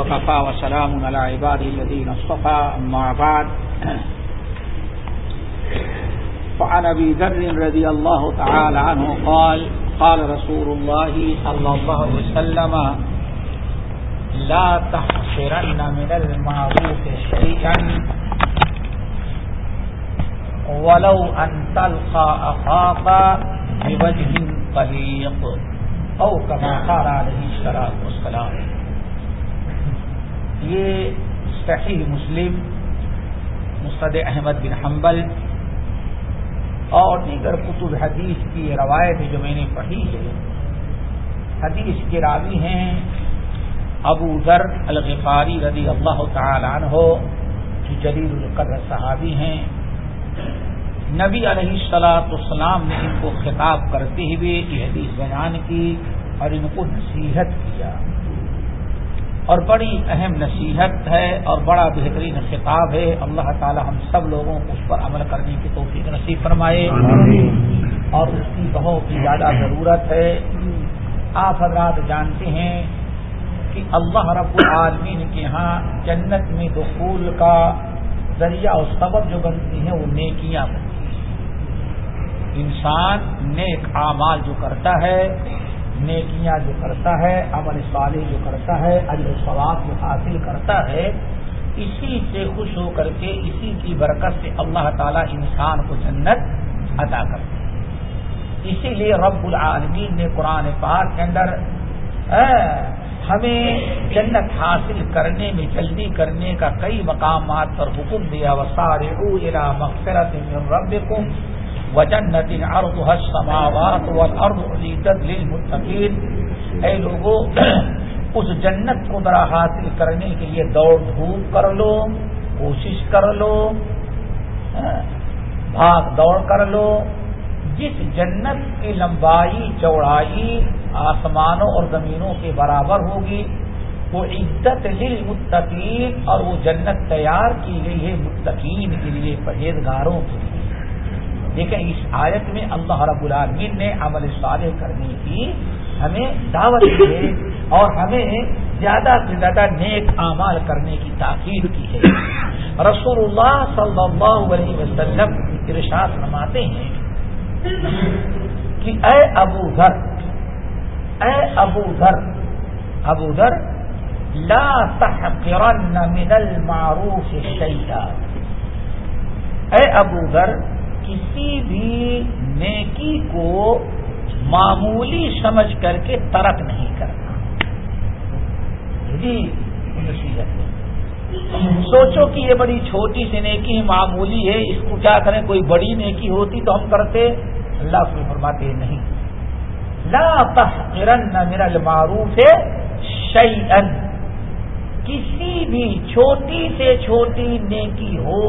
لله وكفى وسلام على عباده الذين اصطفى أما بعد. فعن أبي ذر رضي الله تعالى عنه قال قال رسول الله صلى الله عليه وسلم، لا تحصرن من المعروف شيئا ولو أن تلقى أخاك بوجه طليق او کما قال علیہ السلام والسلام. یہ صحیح مسلم مستد احمد بن حنبل اور دیگر کتب حدیث کی روایت جو میں نے پڑھی ہے، حدیث کے راوی ہیں ابو ذر الغفاری رضی اللہ تعالی عنہ، جو جلیل القدر صحابی ہیں۔ نبی علیہ السلاط اسلام نے ان کو خطاب کرتے ہوئے یہ حدیث بیان کی اور ان کو نصیحت کیا۔ اور بڑی اہم نصیحت ہے اور بڑا بہترین خطاب ہے۔ اللہ تعالی ہم سب لوگوں کو اس پر عمل کرنے کی توفیق نصیب فرمائے۔ اور اس کی بہت ہی زیادہ ضرورت ہے۔ آپ حضرات جانتے ہیں کہ اللہ رب العالمین کے ہاں جنت میں دخول کا ذریعہ اور سبب جو بنتی ہیں وہ نیکیاں بنتی انسان نیک اعمال جو کرتا ہے نیکیاں جو کرتا ہے، عمل صالح جو کرتا ہے و ثواب جو حاصل کرتا ہے، اسی سے خوش ہو کر کے، اسی کی برکت سے اللہ تعالیٰ انسان کو جنت ادا کرتے ہیں اسی لیے رب العالمین نے قرآن پاک کے اندر ہمیں جنت حاصل کرنے میں، جلدی کرنے کا کئی مقامات پر حکم دیا۔ وسارے مغفرت رب کو وجنت ارضها السماوات والارض عزیزت للمتقین۔ اے لوگوں اس جنت کو ذرا حاصل کرنے کے لیے دوڑ دھوپ کر لو، کوشش کر لو ہاں، بھاگ دوڑ کر لو۔ جس جنت کی لمبائی، چوڑائی آسمانوں اور زمینوں کے برابر ہوگی، وہ عزت للمتقین اور وہ جنت تیار کی گئی ہے متقین کے لیے، پرہیزگاروں کے لیے۔ لیکن اس آیت میں اللہ رب العالمین نے عمل صالح کرنے کی ہمیں دعوت دی ہے اور ہمیں زیادہ سے زیادہ نیک اعمال کرنے کی تاکید کی ہے۔ رسول اللہ صلی اللہ علیہ وسلم ارشاد نماتے ہیں کہ اے ابو ذر، اے ابو ذر ابو ذر، لا تحقرن من المعروف شیئا۔ اے ابو ذر کسی بھی نیکی کو معمولی سمجھ کر کے ترک نہیں کرنا جی نصیحت سوچو کہ یہ بڑی چھوٹی سی نیکی معمولی ہے، اس کو کیا کریں؟ کوئی بڑی نیکی ہوتی تو ہم کرتے؟ اللہ کو فرماتے نہیں۔ لا تحقرن میرا معروف ہے کسی بھی چھوٹی سے چھوٹی نیکی ہو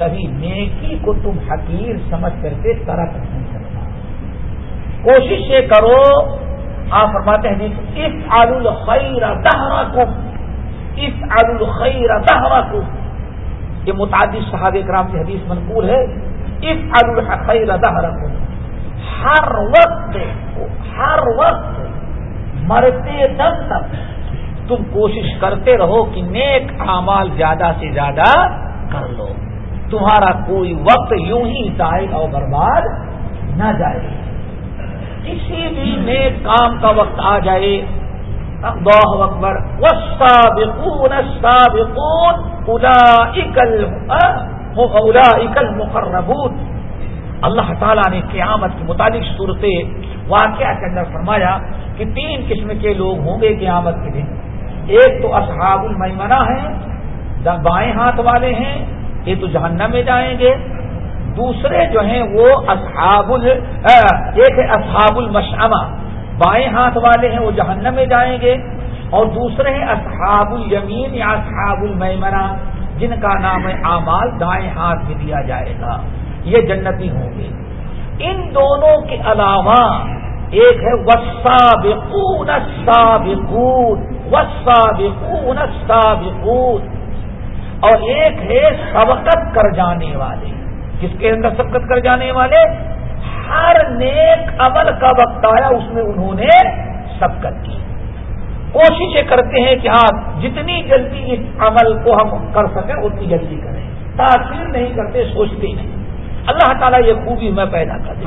کبھی نیکی کو تم حقیر سمجھ کر کے ترک نہیں کرنا کوشش یہ کرو، آپ فرماتے ہیں اس آلو الخیر دہرا کو اس آلو الخیر دہرا کو یہ متعدد صحاب کرام کی حدیث منقول ہے اس آلو الخیر دہرا کو ہر وقت ہر وقت مرتے دم تک تم کوشش کرتے رہو کہ نیک اعمال زیادہ سے زیادہ کر لو۔ تمہارا کوئی وقت یوں ہی ضائع اور برباد نہ جائے۔ کسی بھی نیک کام کا وقت آ جائے۔ اللہ اکبر۔ والسابقون السابقون اولئک اولئک المقربون۔ اللہ تعالیٰ نے قیامت کے متعلق صورتیں واقعہ کے اندر فرمایا کہ تین قسم کے لوگ ہوں گے قیامت کے دن۔ ایک تو اصحاب المیمنہ ہیں بائیں ہاتھ والے ہیں یہ تو جہنم میں جائیں گے۔ دوسرے جو ہیں وہ اصحاب ال ایک ہے اصحاب المشامہ بائیں ہاتھ والے ہیں وہ جہنم میں جائیں گے۔ اور دوسرے ہیں اصحاب الیمین یا اصحاب المیمنا جن کا نام ہے اعمال، دائیں ہاتھ میں دیا جائے گا۔ یہ جنتی ہوں گے۔ ان دونوں کے علاوہ ایک ہے وسا بکون سابقون وسا بکون اور ایک ہے سبقت کر جانے والے۔ جس کے اندر سبقت کر جانے والے؟ ہر نیک عمل کا وقت آیا اس میں انہوں نے سبقت کی۔ کوششیں کرتے ہیں کہ ہاں جتنی جلدی اس عمل کو ہم کر سکیں اتنی جلدی کریں۔ تاثیر نہیں کرتے سوچتے نہیں۔ اللہ تعالیٰ یہ خوبی میں پیدا کر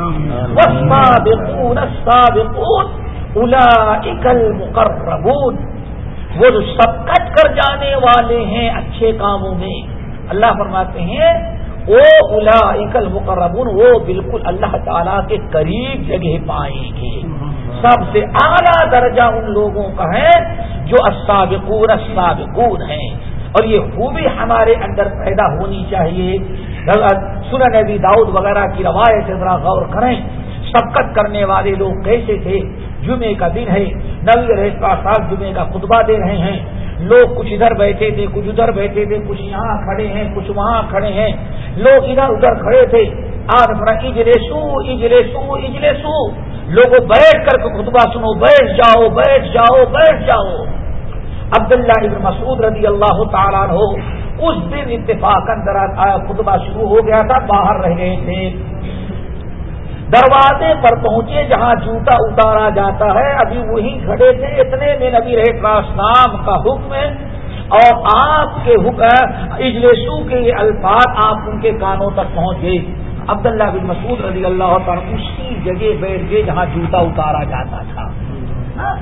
الا اکل مقربون وہ جو سبقت کر جانے والے ہیں اچھے کاموں میں، اللہ فرماتے ہیں وہ الا اکل مقربون وہ بالکل اللہ تعالیٰ کے قریب جگہ پائیں گے۔ سب سے اعلیٰ درجہ ان لوگوں کا ہے جو السابقون السابقون ہیں۔ اور یہ خوبی ہمارے اندر پیدا ہونی چاہیے۔ سن نبی داؤد وغیرہ کی روایت ذرا غور کریں۔ سبقت کرنے والے لوگ کیسے تھے؟ جمعے کا دن ہے۔ نبی رہے کا ساتھ جمعے کا خطبہ دے رہے ہیں۔ لوگ کچھ ادھر بیٹھے تھے، کچھ ادھر بیٹھے تھے، کچھ یہاں کھڑے ہیں، کچھ وہاں کھڑے ہیں۔ لوگ ادھر ادھر کھڑے تھے۔ آج اجلسو اجلسو اجلسو۔ لوگوں بیٹھ کر کے خطبہ سنو، بیٹھ جاؤ بیٹھ جاؤ بیٹھ جاؤ۔ عبداللہ ابن مسعود رضی اللہ تعالیٰ ہو اس دن اتفاق اندر خطبہ شروع ہو گیا تھا، باہر رہ گئے تھے۔ دروازے پر پہنچے جہاں جوتا اتارا جاتا ہے، ابھی وہی کھڑے تھے، اتنے میں نبی رہے نام کا حکم اور آپ کے حکم اجلسو کے الفاظ آپ ان کے کانوں تک پہنچ گئے۔ عبداللہ بن مسعود رضی اللہ تعالیٰ اسی جگہ بیٹھ گئے جہاں جوتا اتارا جاتا تھا۔ ہاں؟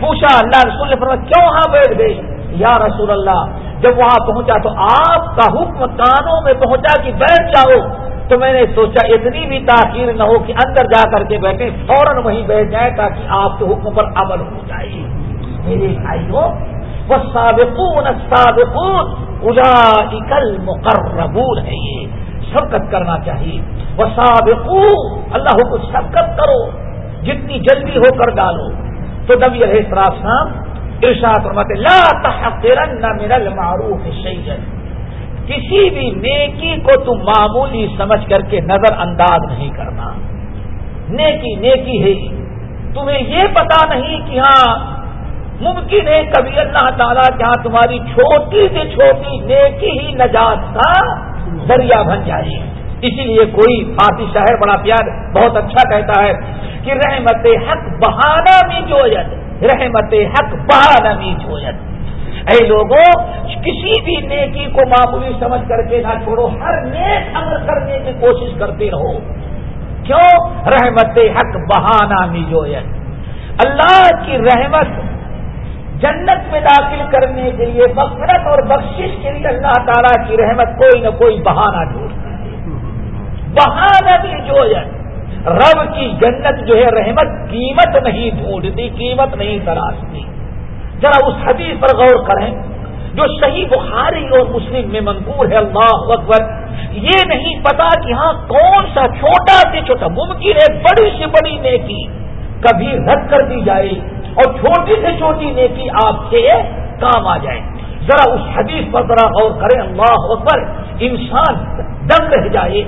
پوچھا، اللہ رسول نے کیوں وہاں بیٹھ گئے؟ یا رسول اللہ، جب وہاں پہنچا تو آپ کا حکم کانوں میں پہنچا کہ بیٹھ جاؤ۔ تو میں نے سوچا اتنی بھی تاخیر نہ ہو کہ اندر جا کر کے بیٹھے، فوراً وہیں بیٹھ جائے تاکہ آپ کے حکم پر عمل ہو جائے۔ میرے بھائی ہو وہ سابقون سابقون الا اکل مقربون ہے یہ۔ سبقت کرنا چاہیے۔ وہ سابقو اللہ کو سبقت کرو۔ جتنی جلدی ہو کر ڈالو۔ تو نبی علیہ السلام ارشاد لا تحقرن من المعروف شیئا کسی بھی نیکی کو تم معمولی سمجھ کر کے نظر انداز نہیں کرنا۔ نیکی نیکی ہے تمہیں یہ پتا نہیں کہ ہاں ممکن ہے کبھی اللہ تعالیٰ جہاں تمہاری چھوٹی سے چھوٹی نیکی ہی نجات کا ذریعہ بن جائے۔ اسی لیے کوئی فارسی شہر بڑا پیار، بہت اچھا کہتا ہے کہ رحمت حق بہانہ میں جویت رحمت حق بہانہ میں جویت اے لوگوں کسی بھی نیکی کو معمولی سمجھ کر کے نہ چھوڑو، ہر نیک عمل کرنے کی کوشش کرتے رہو۔ کیوں؟ رحمت حق بہانا میجویت اللہ کی رحمت جنت میں داخل کرنے کے لیے بفرت اور بخشش کے لیے اللہ تعالیٰ کی رحمت کوئی نہ کوئی بہانا ڈھونڈ۔ بہانا بھی جو رب کی جنت جو ہے، رحمت قیمت نہیں ڈھونڈتی، قیمت نہیں تراشتی۔ ذرا اس حدیث پر غور کریں، جو صحیح بخاری اور مسلم میں منقور ہے، اللہ اکبر، یہ نہیں پتا کہ ہاں کون سا چھوٹا سے چھوٹا ممکن ہے، بڑی سے بڑی نیکی کبھی رد کر دی جائے اور چھوٹی سے چھوٹی نیکی آپ کے کام آ جائے۔ ذرا اس حدیث پر ذرا غور کریں، اللہ اکبر، انسان دم رہ جائے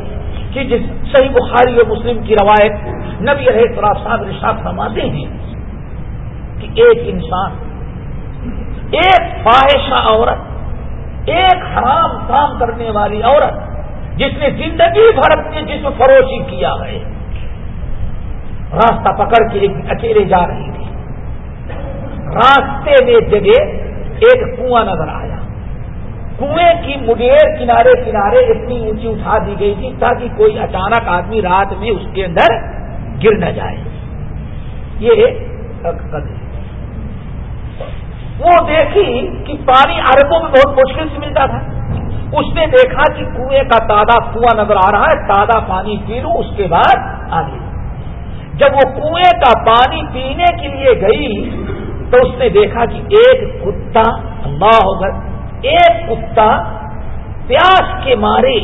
کہ جس صحیح بخاری اور مسلم کی روایت نبی رہے صاحب رشاط فرماتے ہیں کہ ایک انسان ایک فواہشہ عورت، ایک حرام کام کرنے والی عورت جس نے زندگی بھر اپنے جسم فروشی کیا ہے، راستہ پکڑ کے اکیلے جا رہی تھی۔ راستے میں جگہ ایک کنواں نظر آیا۔ کنویں کی مڈیر کنارے کنارے اتنی اونچی اٹھا دی گئی تھی تاکہ کوئی اچانک آدمی رات میں اس کے اندر گر نہ جائے۔ یہ وہ دیکھی کہ پانی اربوں میں بہت مشکل سے ملتا تھا۔ اس نے دیکھا کہ کنویں کا تازہ کنواں نظر آ رہا ہے، تازہ پانی پی لوں، اس کے بعد آگے۔ جب وہ کنویں کا پانی پینے کے لیے گئی تو اس نے دیکھا کہ ایک کتا، اللہ ہوگا ایک کتا پیاس کے مارے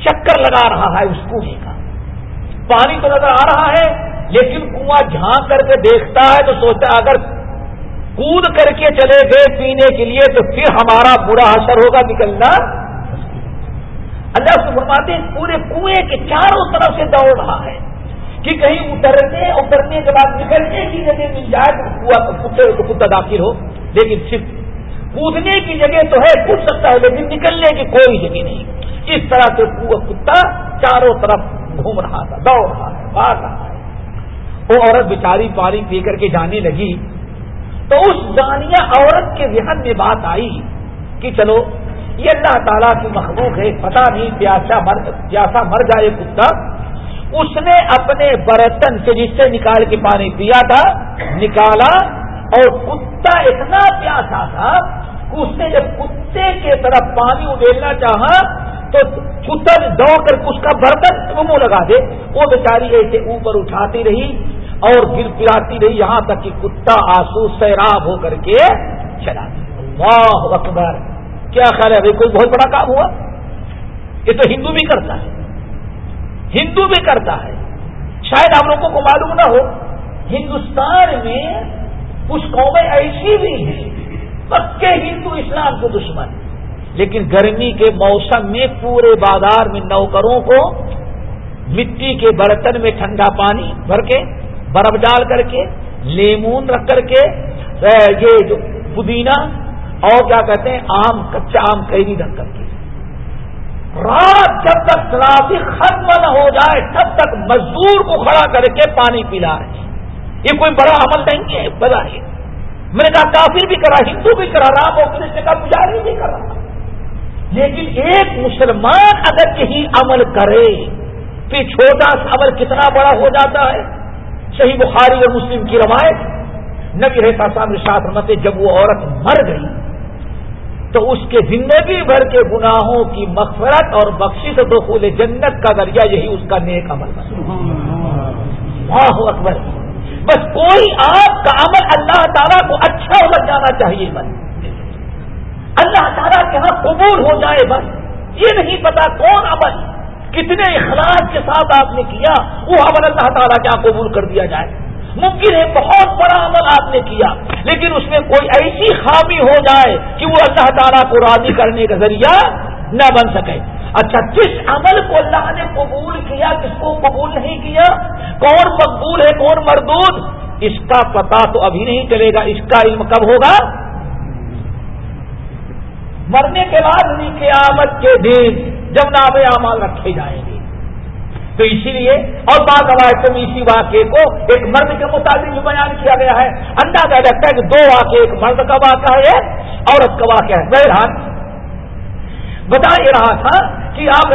چکر لگا رہا ہے اس کنویں کا۔ پانی تو نظر آ رہا ہے، لیکن کنواں جھانک کر کے دیکھتا ہے تو سوچتا ہے، اگر کود کر کے چلے گئے پینے کے لیے تو پھر ہمارا برا اثر ہوگا نکلنا اللہ سے فرماتے ہیں، پورے کنویں کے چاروں طرف سے دوڑ رہا ہے۔ کہ کہیں اترنے اترنے کے بعد نکلنے کی جگہ مل جائے تو کتا داخل ہو۔ لیکن صرف کودنے کی جگہ تو ہے، کود سکتا ہے، لیکن نکلنے کی کوئی جگہ نہیں۔ اس طرح سے کتا چاروں طرف گھوم رہا تھا، دوڑ رہا ہے، بھاگ رہا ہے۔ وہ عورت بیچاری پانی پی کر کے جانے لگی۔ تو اس دانیہ عورت کے ذہن میں بات آئی کہ چلو، یہ اللہ تعالیٰ کی مخلوق ہے پتا نہیں پیاسا مر پیاسا مر جائے کتا۔ اس نے اپنے برتن سے جس سے نکال کے پانی پیا تھا، نکالا اور کتا اتنا پیاسا تھا کہ اس نے جب کتے کے طرف پانی ابیلنا چاہا تو کتا دوڑ کر اس کا برتن منہ لگا دے۔ وہ بیچاری ایسے اوپر اٹھاتی رہی۔ اور گر پلاتی رہی یہاں تک کہ کتا آنسو سیراب ہو کر کے چلا واہ اکبر۔ کیا خیال ہے؟ کوئی بہت بڑا کام ہوا؟ یہ تو ہندو بھی کرتا ہے۔ ہندو بھی کرتا ہے۔ شاید آپ لوگوں کو معلوم نہ ہو، ہندوستان میں کچھ قومیں ایسی بھی ہیں، پکے ہندو اسلام کے دشمن۔ لیکن گرمی کے موسم میں پورے بازار میں نوکروں کو مٹی کے برتن میں ٹھنڈا پانی بھر کے برف ڈال کر کے، لیمون رکھ کر کے یہ جو پودینہ، اور کیا کہتے ہیں، آم، کچا آم کیری رکھ کر کے۔ رات جب تک ٹرافک ختم نہ ہو جائے، تب تک مزدور کو کھڑا کر کے پانی پلا رہے ہیں۔ یہ کوئی بڑا عمل نہیں ہے، بڑا ہے۔ میں نے کہا، کافر بھی کرا، ہندو بھی کرا، رام اور کرشن کا پجاری بھی کر رہا لیکن ایک مسلمان اگر یہی عمل کرے، تو چھوٹا سا عمل کتنا بڑا ہو جاتا ہے؟ صحیح بخاری اور مسلم کی روایت، نبی رہتا سامنے ساتھ مت جب وہ عورت مر گئی، تو اس کے زندگی بھر کے گناہوں کی مغفرت اور بخشش دخول جنت کا ذریعہ یہی اس کا نیک عمل واہ اکبر۔ بس کوئی آپ کا عمل اللہ تعالیٰ کو اچھا لگ جانا چاہیے بس۔ اللہ تعالیٰ کے ہاں قبول ہو جائے بس۔ یہ نہیں پتا کون عمل۔ کتنے اخلاق کے ساتھ آپ نے کیا، وہ عمل اللہ تعالیٰ کیا قبول کر دیا جائے۔ ممکن ہے بہت بڑا عمل آپ نے کیا، لیکن اس میں کوئی ایسی خامی ہو جائے کہ وہ اللہ تعالیٰ کو راضی کرنے کا ذریعہ نہ بن سکے۔ اچھا کس عمل کو اللہ نے قبول کیا، کس کو قبول نہیں کیا؟ کون مقبول ہے، کون مردود؟ اس کا پتا تو ابھی نہیں چلے گا، اس کا علم کب ہوگا؟ مرنے کے بعد قیامت کے دن۔ جب نام اعمال رکھے جائیں گے۔ تو اسی لیے اور بعض روایتوں میں اسی واقعے کو ایک مرد کے مطابق بھی بیان کیا گیا ہے۔ اندازہ لگتا ہے کہ دو واقعے ایک مرد کا واقعہ ہے، عورت کا واقعہ ہے۔ بہرحال بتا یہ رہا تھا کہ آپ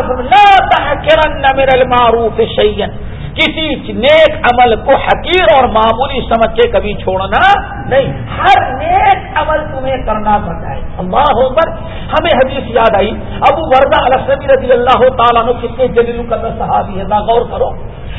کرن میرے معروف شیئن کسی نیک عمل کو حقیر اور معمولی سمجھ کے کبھی چھوڑنا نہیں۔ ہر نیک عمل تمہیں کرنا پڑتا ہے۔ اللہ ہو کر ہمیں حدیث یاد آئی۔ ابو وردہ السمی رضی اللہ تعالیٰ کتنے جلیل قدر صحابی ہے غور کرو۔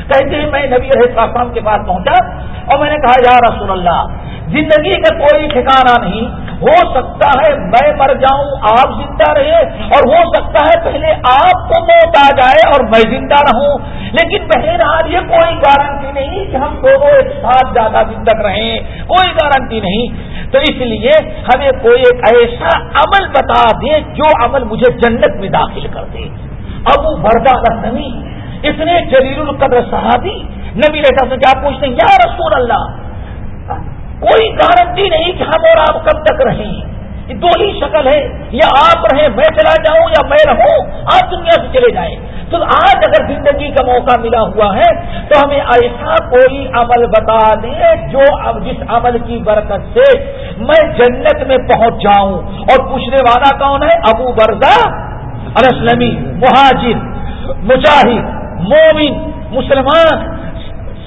کہتے ہیں، میں نبی السلام کے پاس پہنچا اور میں نے کہا، یا رسول اللہ، زندگی کا کوئی ٹھکانا نہیں۔ ہو سکتا ہے میں مر جاؤں، آپ زندہ رہے اور ہو سکتا ہے پہلے آپ کو موت آ جائے اور میں زندہ رہوں۔ لیکن بہرحال یہ کوئی گارنٹی نہیں کہ ہم دونوں ایک ساتھ زیادہ زندہ رہیں۔ کوئی گارنٹی نہیں۔ تو اس لیے ہمیں کوئی ایک ایسا عمل بتا دے جو عمل مجھے جنت میں داخل کر دے۔ ابو بردا رسمی اتنے جلیل القدر صحابی، نبی رہتا سے کیا پوچھتے ہیں، یا رسول اللہ کوئی گارنٹی نہیں کہ ہم اور آپ کب تک رہیں۔ دو ہی شکل ہے یا آپ رہیں، میں چلا جاؤں یا میں رہوں آپ دنیا سے چلے جائیں۔ تو آج اگر زندگی کا موقع ملا ہوا ہے، تو ہمیں ایسا کوئی عمل بتا دیں جو اب جس عمل کی برکت سے میں جنت میں پہنچ جاؤں۔ اور پوچھنے والا کون ہے؟ ابو برزا السلمی مہاجر، مجاہد، مومن، مسلمان،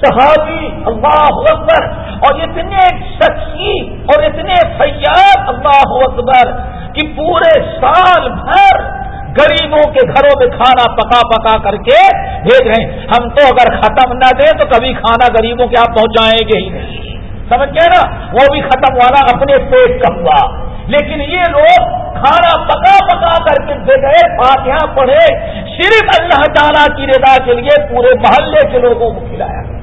صحابی، اللہ اکبر۔ اور اتنے سچی اور اتنے فیاد اللہ اکبر کہ پورے سال بھر غریبوں کے گھروں میں کھانا پکا پکا کر کے بھیج رہے ہیں۔ ہم تو اگر ختم نہ دیں تو کبھی کھانا غریبوں کے آپ پہنچائیں گے ہی نہیں۔ سمجھ گئے نا؟ وہ بھی ختم والا اپنے پیٹ کا ہوا۔ لیکن یہ لوگ کھانا پکا پکا کر کے دے گئے فاتحہ پڑھے، صرف اللہ تعالیٰ کی رضا کے لیے پورے محلے کے لوگوں کو کھلایا۔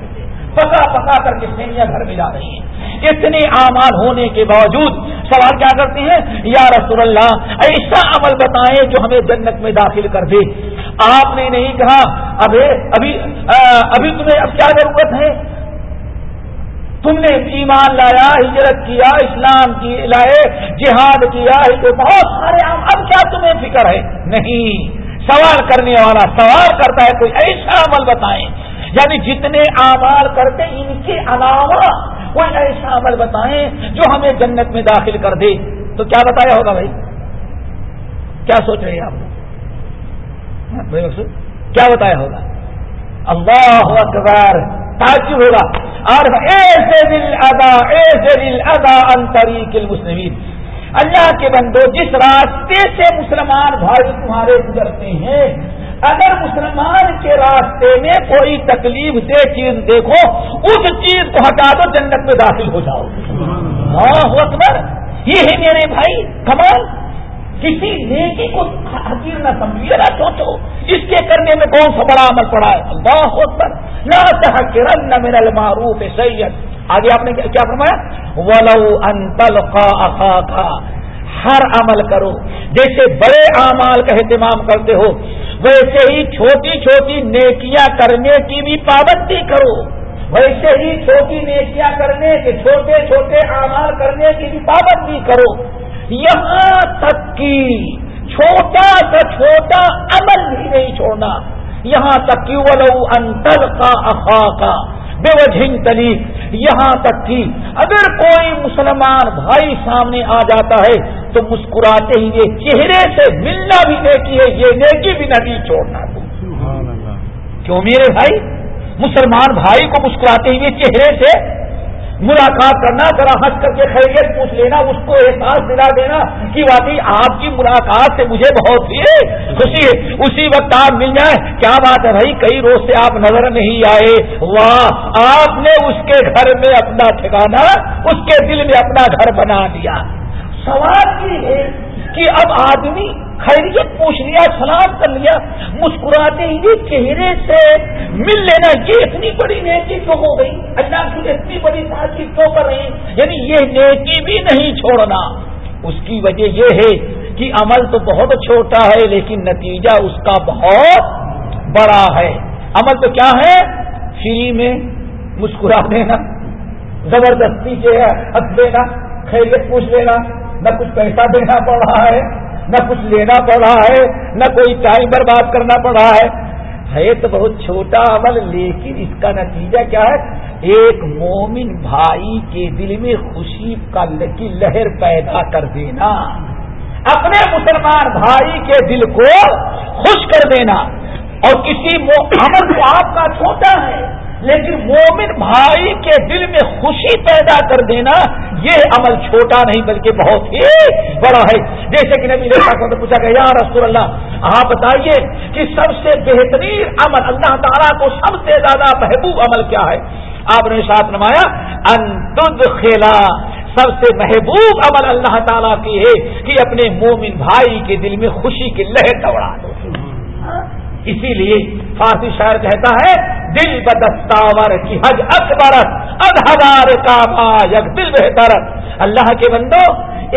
پکا پکا کر کے سینیاں گھر میں جا رہی ہیں۔ اتنے اعمال ہونے کے باوجود سوال کیا کرتے ہیں؟ یا رسول اللہ، ایسا عمل بتائیں جو ہمیں جنت میں داخل کر دے۔ آپ نے نہیں کہا، ابھی ابھی ابھی تمہیں اب کیا ضرورت ہے؟ تم نے ایمان لایا، ہجرت کیا، اسلام کی، لائے، جہاد کیا بہت سارے اب کیا تمہیں فکر ہے؟ نہیں۔ سوال کرنے والا، سوال کرتا ہے، کوئی ایسا عمل بتائیں یعنی جتنے اعمال کرتے ان کے علاوہ کوئی ایسا عمل بتائیں جو ہمیں جنت میں داخل کر دے۔ تو کیا بتایا ہوگا بھائی؟ کیا سوچ رہے ہیں آپ کیا بتایا ہوگا؟ اللہ اکبر، تعجب ہوگا۔ اور ایسے دل ادا، ایسے دل ادا انتری کل مسلم اللہ کے بندو، جس راستے سے مسلمان بھائی تمہارے گزرتے ہیں اگر مسلمان کے راستے میں کوئی تکلیف سے چیز دیکھو، اس چیز کو ہٹا دو، جنت میں داخل ہو جاؤ۔ اللہ اکبر۔ یہ ہے میرے بھائی، کمال۔ کسی نیکی کو حقیر نہ سمجھیے نہ سوچو۔ اس کے کرنے میں کون سا بڑا عمل پڑا ہے؟ اللہ اکبر۔ نہ تحقرن نہ من المعروف سید آگے آپ نے کیا فرمایا؟ ولو انتل کا کا ہر عمل کرو۔ جیسے بڑے اعمال کا اہتمام کرتے ہو، ویسے ہی چھوٹی چھوٹی نیکیاں کرنے کی بھی پابندی کرو۔ ویسے ہی چھوٹی نیکیاں کرنے کے چھوٹے چھوٹے اعمال کرنے کی بھی پابندی کرو۔ یہاں تک کہ چھوٹا سا چھوٹا عمل بھی نہیں چھوڑنا۔ یہاں تک کہ ولو انتر کا افا کا بے وجہ تلی یہاں تک کہ اگر کوئی مسلمان بھائی سامنے آ جاتا ہے تو مسکراتے ہی یہ چہرے سے ملنا بھی نیکی ہے یہ نیکی بھی نہیں چھوڑنا کیوں میرے بھائی؟ مسلمان بھائی کو مسکراتے ہوئے چہرے سے ملاقات کرنا، ذرا ہنس کر کے خیریت پوچھ لینا، اس کو احساس دلا دینا کہ واقعی آپ کی ملاقات سے مجھے بہت ہی خوشی ہے۔ اسی وقت آپ مل جائیں۔ کیا بات ہے بھائی؟ کئی روز سے آپ نظر نہیں آئے۔ واہ، آپ نے اس کے گھر میں اپنا ٹھکانا اس کے دل میں اپنا گھر بنا دیا۔ سوال یہ ہے کہ اب آدمی خیریت پوچھ لیا، سلام کر لیا، مسکراتے ہی چہرے سے مل لینا، یہ اتنی بڑی نیکی کیوں ہو گئی؟ اللہ کی اتنی بڑی تاثیر کیوں کر رہی یعنی یہ نیکی بھی نہیں چھوڑنا۔ اس کی وجہ یہ ہے کہ عمل تو بہت چھوٹا ہے، لیکن نتیجہ اس کا بہت بڑا ہے۔ عمل تو کیا ہے؟ فری میں مسکرا دینا، زبردستی سے ہنس دینا، خیریت پوچھ لینا، نہ کچھ پیسہ دینا پڑ رہا ہے۔ نہ کچھ لینا پڑ رہا ہے، نہ کوئی ٹائم برباد کرنا پڑ رہا ہے۔ ہے تو بہت چھوٹا عمل، لیکن اس کا نتیجہ کیا ہے؟ ایک مومن بھائی کے دل میں خوشی کا کی لہر پیدا کر دینا۔ اپنے مسلمان بھائی کے دل کو خوش کر دینا۔ اور کسی عمل کو آپ کا چھوٹا ہے۔ لیکن مومن بھائی کے دل میں خوشی پیدا کر دینا یہ عمل چھوٹا نہیں بلکہ بہت ہی بڑا ہے۔ جیسے کہ نبی نے پوچھا کہ یا رسول اللہ، آپ بتائیے کہ سب سے بہترین عمل اللہ تعالیٰ کو سب سے زیادہ محبوب عمل کیا ہے؟ آپ نے ساتھ نمایا اندھ خیلا سب سے محبوب عمل اللہ تعالیٰ کی ہے کہ اپنے مومن بھائی کے دل میں خوشی کی لہر دوڑا دو۔ اسی لیے فارسی شاعر کہتا ہے، دل بدستاور کی حج اکبر اد ہزار کا یک دل بہتر اللہ کے بندو،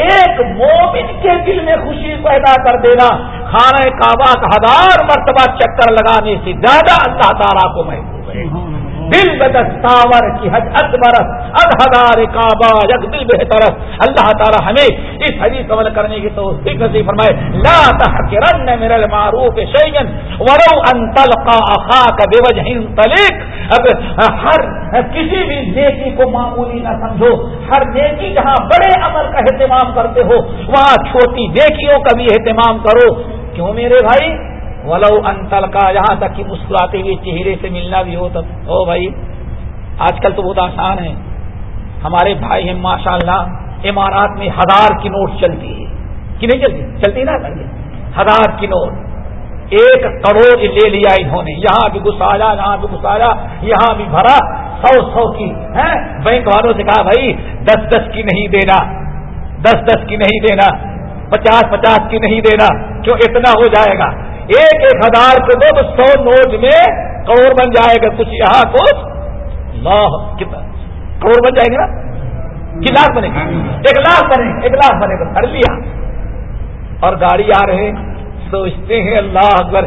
ایک مومن کے دل میں خوشی پیدا کر دینا، خانہ کعبہ کا ہزار مرتبہ چکر لگانے سے زیادہ اللہ تعالیٰ کو محبوب ہے۔ دل بدستاور کی حج اکبر ادہدار کعبہ یک دل بہتر۔ اللہ تعالی ہمیں اس حدیث عمل کرنے کی تو نصیب فرمائے۔ لا تحقرن من المعروف شيئا ولو ان تلقى اخاك بوجه طليق اب ہر کسی بھی نیکی کو معمولی نہ سمجھو۔ ہر نیکی جہاں بڑے عمل کا اہتمام کرتے ہو، وہاں چھوٹی نیکیوں کا بھی اہتمام کرو۔ کیوں میرے بھائی؟ ولو انتل کا یہاں تک کہ مسکراتے ہوئے چہرے سے ملنا بھی ہو تو او بھائی، آج کل تو بہت آسان ہے۔ ہمارے بھائی ہیں ماشاء اللہ امارات میں ہزار کی نوٹ چلتی ہے۔ کہ نہیں چلتی؟ چلتی نا ہزار کی نوٹ۔ ایک کروڑ لے لیا انہوں نے۔ یہاں بھی گسایا یہاں بھی گسایا یہاں بھی بھرا۔ سو سو کی ہے بینک والوں سے کہا، بھائی، دس دس کی نہیں دینا۔ دس دس کی نہیں دینا۔ پچاس پچاس کی نہیں دینا۔ کیوں؟ اتنا ہو جائے گا۔ ایک ایک ہزار کو دو تو سو نوٹ میں کروڑ بن جائے گا. کچھ یہاں کچھ لاہ کتنا کروڑ بن جائے گا؟ کہ لاکھ بنے گا؟ ایک لاکھ بنے، ایک لاکھ بنے گا. کر لیا. اور گاڑی آ رہے سوچتے ہیں اللہ اکبر،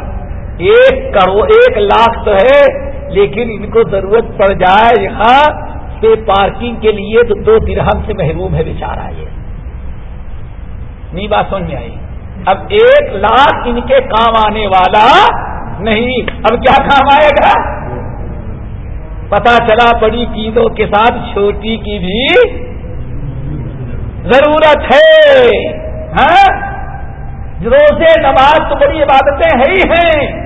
ایک کروڑ، ایک لاکھ تو ہے، لیکن ان کو ضرورت پڑ جائے یہاں پہ پارکنگ کے لیے تو دو درہم سے محروم ہے بیچارہ یہ۔ نہیں بات سمجھ میں آئی؟ اب ایک لاکھ ان کے کام آنے والا نہیں۔ اب کیا کام آئے گا؟ پتا چلا بڑی چیزوں کے ساتھ چھوٹی کی بھی ضرورت ہے۔ ہاں؟ روزے، نماز تو بڑی عبادتیں ہے ہی ہیں۔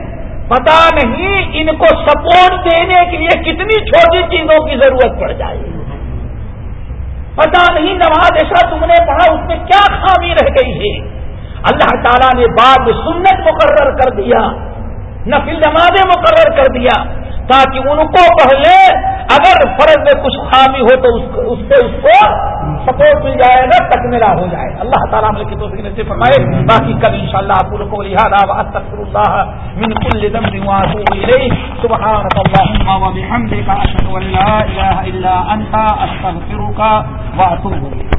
پتا نہیں ان کو سپورٹ دینے کے لیے کتنی چھوٹی چیزوں کی ضرورت پڑ جائے۔ پتا نہیں نماز ایسا تم نے پڑھا، اس میں کیا خامی رہ گئی ہے۔ اللہ تعالیٰ نے بعد میں سنت مقرر کر دیا، نفل نمازیں مقرر کر دیا، تاکہ ان کو پہلے اگر فرض میں کچھ خامی ہو تو اس سے اس کو سپورٹ مل جائے گا تکمیلا ہو جائے۔ اللہ تعالیٰ عمل کی توفیق سے فرمائے۔ باقی کل ان شاء اللہ آپ کو لہٰذا استغفر اللہ من كل ذنب واتوب الیہ۔ سبحانك اللهم وبحمدك اشهد ان لا اله الا انت استغفرك واتوب الیک۔